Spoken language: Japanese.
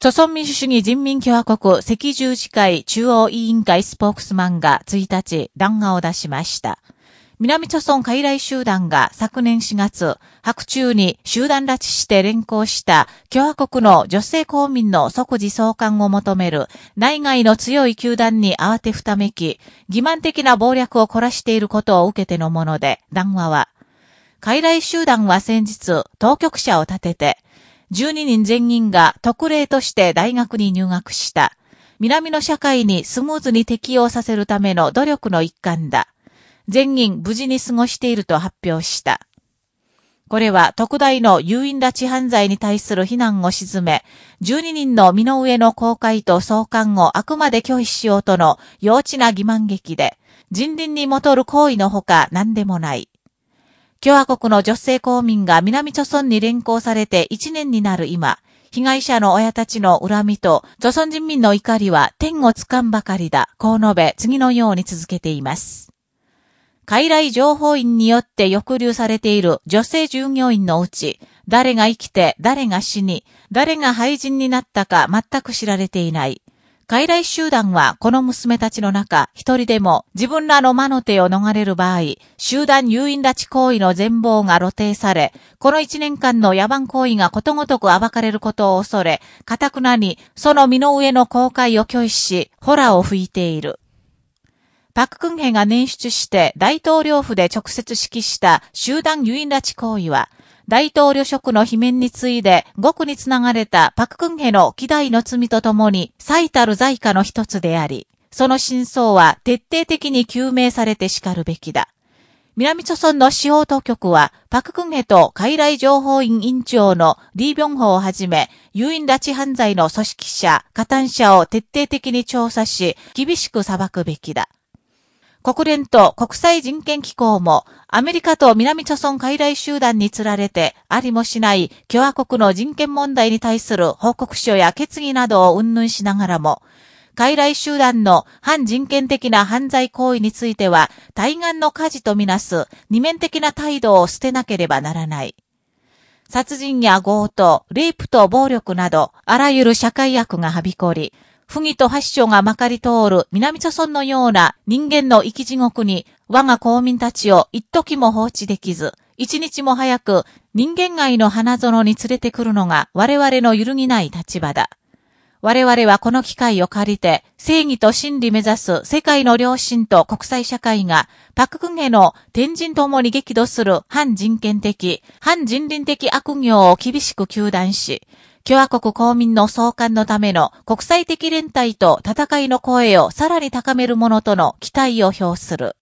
朝鮮民主主義人民共和国赤十字会中央委員会スポークスマンが1日談話を出しました。南朝鮮傀儡集団が昨年4月、白昼に集団拉致して連行した共和国の女性公民の即時送還を求める内外の強い球団に慌てふためき、欺瞞的な謀略を凝らしていることを受けてのもので、談話は、傀儡集団は先日、当局者を立てて、12人全員が特例として大学に入学した。南の社会にスムーズに適応させるための努力の一環だ。全員無事に過ごしていると発表した。これは特大の誘引拉致犯罪に対する非難を鎮め、12人の身の上の公開と送還をあくまで拒否しようとの幼稚な欺瞞劇で、人倫に戻る行為のほか何でもない。共和国の女性公民が南朝村に連行されて1年になる今、被害者の親たちの恨みと、朝鮮人民の怒りは天をつかんばかりだ、こう述べ、次のように続けています。海来情報員によって抑留されている女性従業員のうち、誰が生きて誰が死に、誰が廃人になったか全く知られていない。傀儡集団はこの娘たちの中、一人でも自分らの魔の手を逃れる場合、集団誘引拉致行為の全貌が露呈され、この一年間の野蛮行為がことごとく暴かれることを恐れ、かたくなにその身の上の公開を拒否し、ホラーを吹いている。パククンヘが捻出して大統領府で直接指揮した集団誘引拉致行為は、大統領職の罷免についで、極につながれたパククンヘの希代の罪とともに、最たる罪家の一つであり、その真相は徹底的に究明されて叱るべきだ。南朝村の司法当局は、パククンヘと海来情報院委員長のリービョンホをはじめ、誘引拉致犯罪の組織者、加担者を徹底的に調査し、厳しく裁くべきだ。国連と国際人権機構も、アメリカと南朝村海外集団につられて、ありもしない共和国の人権問題に対する報告書や決議などを云々しながらも、海外集団の反人権的な犯罪行為については、対岸の火事とみなす二面的な態度を捨てなければならない。殺人や強盗、レイプと暴力など、あらゆる社会悪がはびこり、不義と発祥がまかり通る南朝村のような人間の生き地獄に我が公民たちを一時も放置できず、一日も早く人間界の花園に連れてくるのが我々の揺るぎない立場だ。我々はこの機会を借りて、正義と真理目指す世界の良心と国際社会が、パククンヘの天人ともに激怒する反人権的、反人倫的悪行を厳しく求断し、共和国公民の創刊のための国際的連帯と戦いの声をさらに高めるものとの期待を表する。